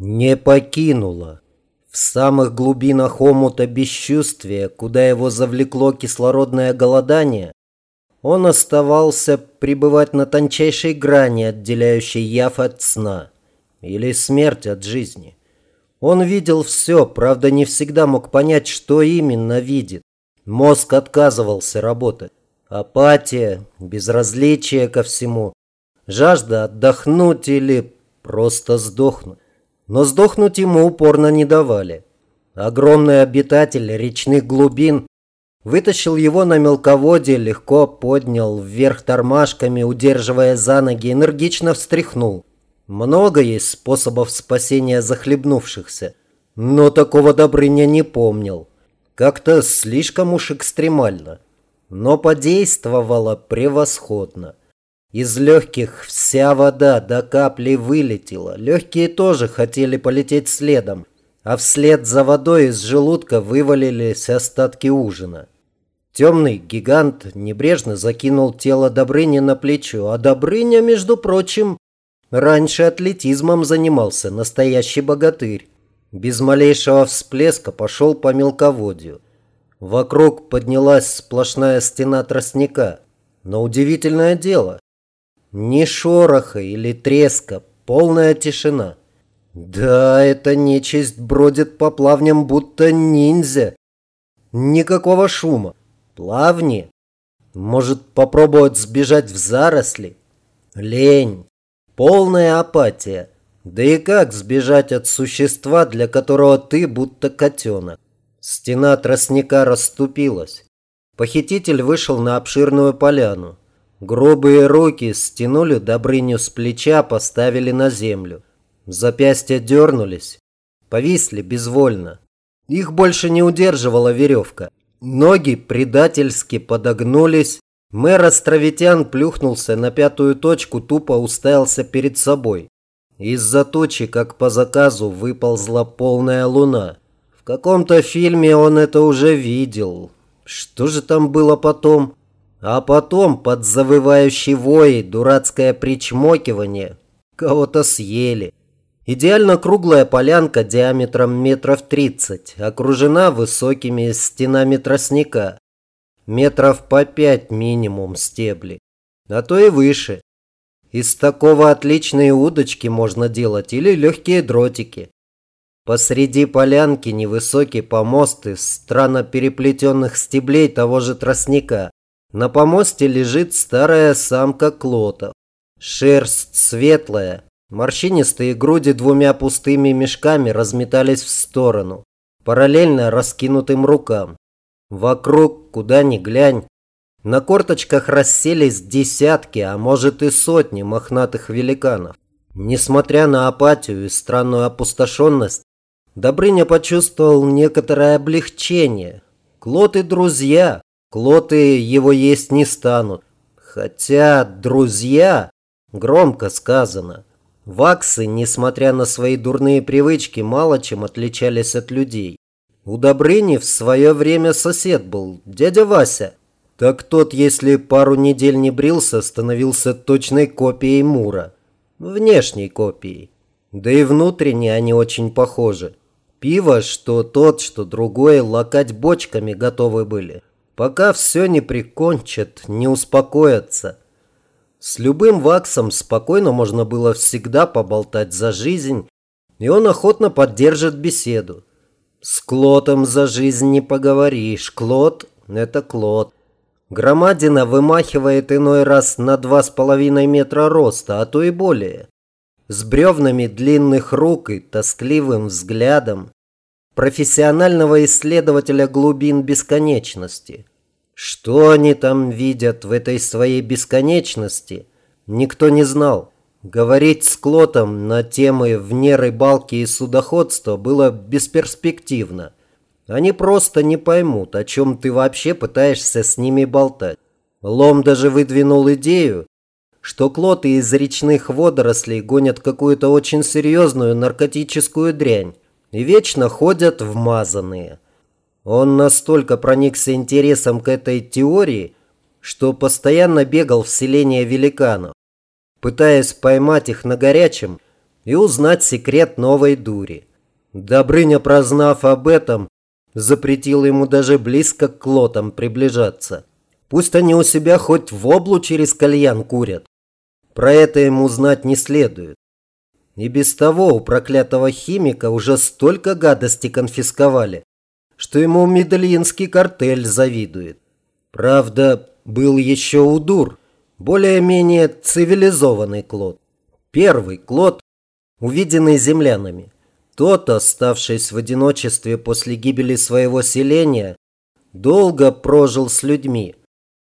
Не покинула. В самых глубинах омута бесчувствия, куда его завлекло кислородное голодание, он оставался пребывать на тончайшей грани, отделяющей яв от сна, или смерть от жизни. Он видел все, правда, не всегда мог понять, что именно видит. Мозг отказывался работать. Апатия, безразличие ко всему, жажда отдохнуть или просто сдохнуть. Но сдохнуть ему упорно не давали. Огромный обитатель речных глубин вытащил его на мелководье, легко поднял вверх тормашками, удерживая за ноги, энергично встряхнул. Много есть способов спасения захлебнувшихся, но такого Добрыня не помнил. Как-то слишком уж экстремально, но подействовало превосходно. Из легких вся вода до капли вылетела. Легкие тоже хотели полететь следом, а вслед за водой из желудка вывалились остатки ужина. Темный гигант небрежно закинул тело Добрыни на плечо, а Добрыня, между прочим, раньше атлетизмом занимался, настоящий богатырь. Без малейшего всплеска пошел по мелководью. Вокруг поднялась сплошная стена тростника. Но удивительное дело, ни шороха или треска, полная тишина. Да, эта нечисть бродит по плавням, будто ниндзя. Никакого шума. Плавни. Может попробовать сбежать в заросли? Лень. Полная апатия. Да и как сбежать от существа, для которого ты будто котенок? Стена тростника расступилась. Похититель вышел на обширную поляну. Грубые руки стянули Добрыню с плеча, поставили на землю. Запястья дернулись, повисли безвольно. Их больше не удерживала веревка. Ноги предательски подогнулись. Мэр Островитян плюхнулся на пятую точку, тупо уставился перед собой. Из-за тучи, как по заказу, выползла полная луна. В каком-то фильме он это уже видел. Что же там было потом? А потом под завывающий вой, дурацкое причмокивание, кого-то съели. Идеально круглая полянка диаметром метров тридцать, окружена высокими стенами тростника. Метров по пять минимум стебли, а то и выше. Из такого отличные удочки можно делать или легкие дротики. Посреди полянки невысокий помост из странно переплетенных стеблей того же тростника. На помосте лежит старая самка клота. Шерсть светлая, морщинистые груди двумя пустыми мешками разметались в сторону, параллельно раскинутым рукам. Вокруг, куда ни глянь, на корточках расселись десятки, а может и сотни мохнатых великанов. Несмотря на апатию и странную опустошенность, Добрыня почувствовал некоторое облегчение. Клоты друзья, Клоты его есть не станут. Хотя друзья, громко сказано. Ваксы, несмотря на свои дурные привычки, мало чем отличались от людей. У Добрыни в свое время сосед был, дядя Вася. Так тот, если пару недель не брился, становился точной копией Мура. Внешней копией. Да и внутренне они очень похожи. Пиво, что тот, что другой, лакать бочками готовы были пока все не прикончат, не успокоятся. С любым ваксом спокойно можно было всегда поболтать за жизнь, и он охотно поддержит беседу. С Клотом за жизнь не поговоришь. Клот – это Клот. Громадина вымахивает иной раз на два с половиной метра роста, а то и более. С бревнами длинных рук и тоскливым взглядом профессионального исследователя глубин бесконечности. Что они там видят в этой своей бесконечности, никто не знал. Говорить с Клотом на темы вне рыбалки и судоходства было бесперспективно. Они просто не поймут, о чем ты вообще пытаешься с ними болтать. Лом даже выдвинул идею, что клоты из речных водорослей гонят какую-то очень серьезную наркотическую дрянь и вечно ходят вмазанные – он настолько проникся интересом к этой теории, что постоянно бегал в селение великанов. Пытаясь поймать их на горячем, и узнать секрет новой дури. Добрыня, прознав об этом, запретил ему даже близко к лотам приближаться. Пусть они у себя хоть в облу через кальян курят. Про это ему знать не следует. И без того у проклятого химика уже столько гадости конфисковали, что ему медельинский картель завидует. Правда, был еще Удур, более-менее цивилизованный Клод. Первый Клод, увиденный землянами. Тот, оставшись в одиночестве после гибели своего селения, долго прожил с людьми.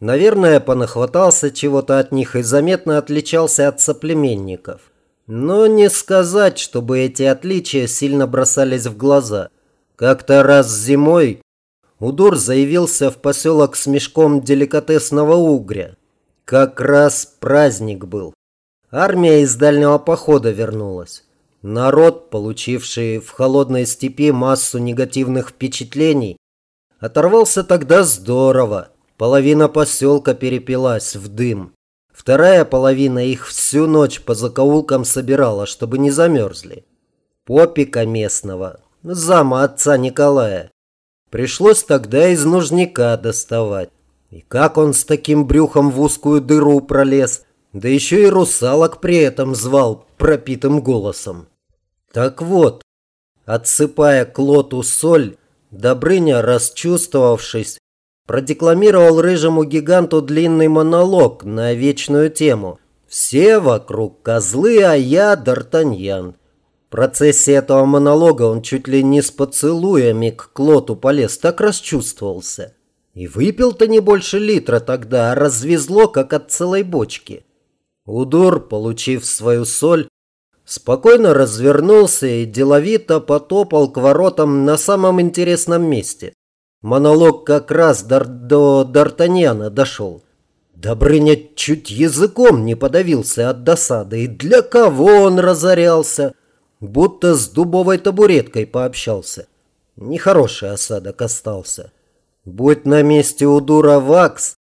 Наверное, понахватался чего-то от них и заметно отличался от соплеменников. Но не сказать, чтобы эти отличия сильно бросались в глаза. Как-то раз зимой Удур заявился в поселок с мешком деликатесного угря. Как раз праздник был. Армия из дальнего похода вернулась. Народ, получивший в холодной степи массу негативных впечатлений, оторвался тогда здорово. Половина поселка перепилась в дым. Вторая половина их всю ночь по закоулкам собирала, чтобы не замерзли. Попика местного, зама отца Николая, пришлось тогда из нужника доставать. И как он с таким брюхом в узкую дыру пролез, да еще и русалок при этом звал пропитым голосом. Так вот, отсыпая к лоту соль, Добрыня, расчувствовавшись, продекламировал рыжему гиганту длинный монолог на вечную тему. «Все вокруг козлы, а я Д'Артаньян». Процессе этого монолога он чуть ли не с поцелуями к Клоту полез, так расчувствовался. И выпил-то не больше литра тогда, а развезло, как от целой бочки. Удур, получив свою соль, спокойно развернулся и деловито потопал к воротам на самом интересном месте. Монолог как раз до, до Д'Артаньяна дошел. Добрыня чуть языком не подавился от досады. И для кого он разорялся? Будто с дубовой табуреткой пообщался. Нехороший осадок остался. Будь на месте у дура Вакс,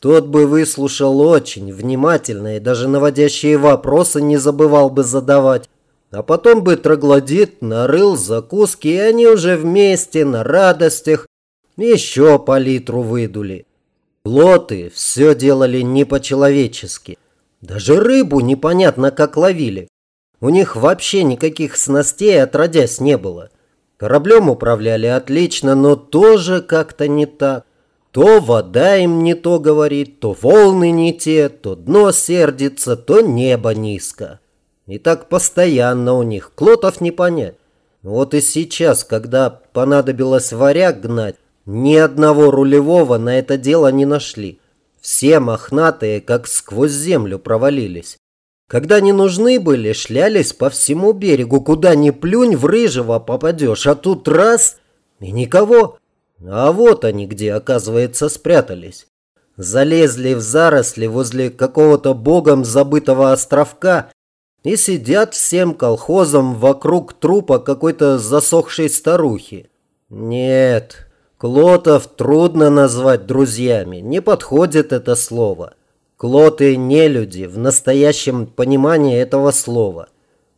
тот бы выслушал очень внимательно и даже наводящие вопросы не забывал бы задавать. А потом бы троглодит нарыл закуски, и они уже вместе на радостях еще по литру выдули. Лоты все делали не по-человечески. Даже рыбу непонятно как ловили. У них вообще никаких снастей отродясь не было. Кораблем управляли отлично, но тоже как-то не так. То вода им не то говорит, то волны не те, то дно сердится, то небо низко. И так постоянно у них, клотов не понять. Вот и сейчас, когда понадобилось варяг гнать, ни одного рулевого на это дело не нашли. Все мохнатые, как сквозь землю провалились. Когда не нужны были, шлялись по всему берегу. Куда ни плюнь, в рыжего попадешь. А тут раз и никого. А вот они где, оказывается, спрятались. Залезли в заросли возле какого-то богом забытого островка и сидят всем колхозом вокруг трупа какой-то засохшей старухи. Нет, Клотов трудно назвать друзьями, не подходит это слово. Клоты не люди в настоящем понимании этого слова.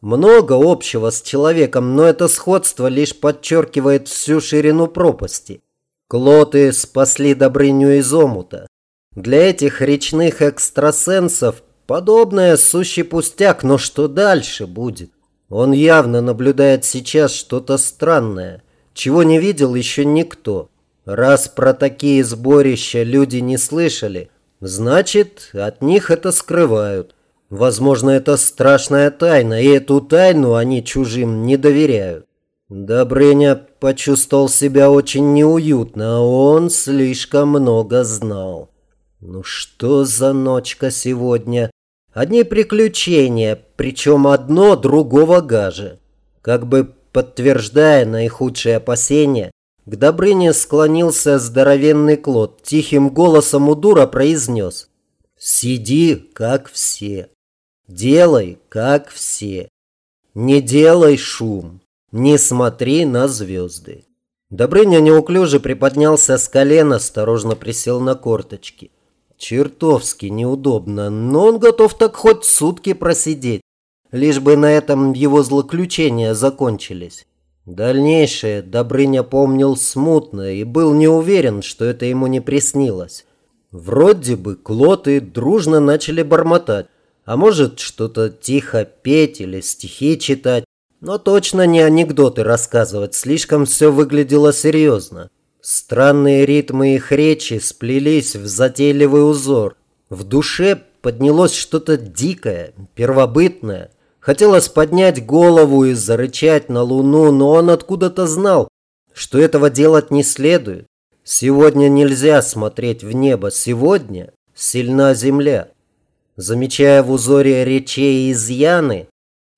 Много общего с человеком, но это сходство лишь подчеркивает всю ширину пропасти. Клоты спасли Добрыню из омута. Для этих речных экстрасенсов подобное сущий пустяк, но что дальше будет? Он явно наблюдает сейчас что-то странное, чего не видел еще никто. Раз про такие сборища люди не слышали – Значит, от них это скрывают. Возможно, это страшная тайна, и эту тайну они чужим не доверяют. Добрыня почувствовал себя очень неуютно, а он слишком много знал. Ну что за ночка сегодня? Одни приключения, причем одно другого гаже. Как бы подтверждая наихудшие опасения, к Добрыне склонился здоровенный Клод. Тихим голосом у дура произнес. «Сиди, как все. Делай, как все. Не делай шум. Не смотри на звезды». Добрыня неуклюже приподнялся с колена, осторожно присел на корточки. Чертовски неудобно, но он готов так хоть сутки просидеть, лишь бы на этом его злоключения закончились. Дальнейшее Добрыня помнил смутно и был не уверен, что это ему не приснилось. Вроде бы клоты дружно начали бормотать, а может что-то тихо петь или стихи читать, но точно не анекдоты рассказывать, слишком все выглядело серьезно. Странные ритмы их речи сплелись в затейливый узор. В душе поднялось что-то дикое, первобытное. Хотелось поднять голову и зарычать на луну, но он откуда-то знал, что этого делать не следует. Сегодня нельзя смотреть в небо, сегодня сильна земля. Замечая в узоре речей изъяны,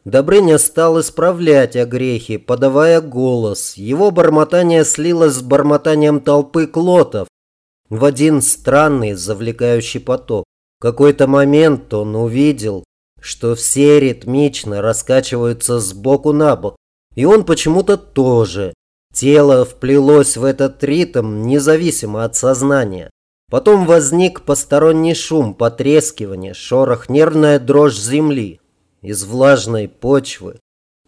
Добрыня стал исправлять огрехи, подавая голос. Его бормотание слилось с бормотанием толпы клотов в один странный завлекающий поток. В какой-то момент он увидел, что все ритмично раскачиваются с боку на бок, и он почему-то тоже. Тело вплелось в этот ритм независимо от сознания. Потом возник посторонний шум, потрескивание, шорох, нервная дрожь земли. Из влажной почвы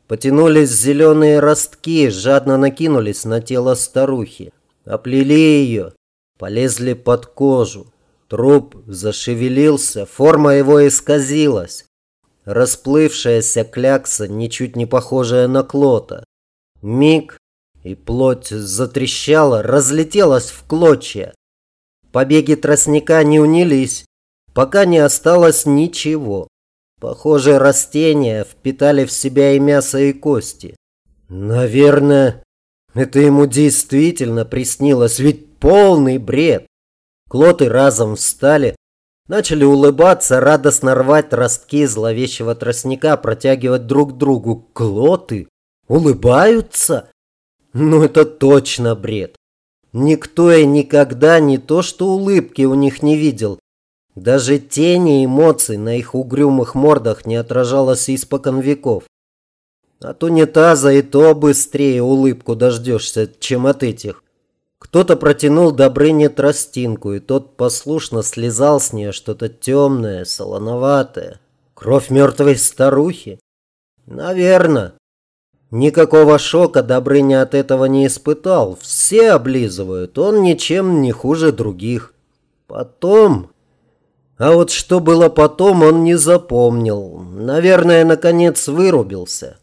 потянулись зеленые ростки, жадно накинулись на тело старухи. Оплели ее, полезли под кожу. Труп зашевелился, форма его исказилась. Расплывшаяся клякса, ничуть не похожая на клота. Миг, и плоть затрещала, разлетелась в клочья. Побеги тростника не унились, пока не осталось ничего. Похоже, растения впитали в себя и мясо, и кости. Наверное, это ему действительно приснилось, ведь полный бред. Клоты разом встали, начали улыбаться, радостно рвать ростки зловещего тростника, протягивать друг другу. Клоты улыбаются? Ну это точно бред. Никто и никогда не то что улыбки у них не видел, даже тени эмоций на их угрюмых мордах не отражалось испокон веков. От унитаза и то быстрее улыбку дождешься, чем от этих. Кто-то протянул Добрыне тростинку, и тот послушно слезал с нее что-то темное, солоноватое. Кровь мертвой старухи? Наверное. Никакого шока Добрыня от этого не испытал. Все облизывают, он ничем не хуже других. Потом а вот что было потом, он не запомнил. Наверное, наконец вырубился.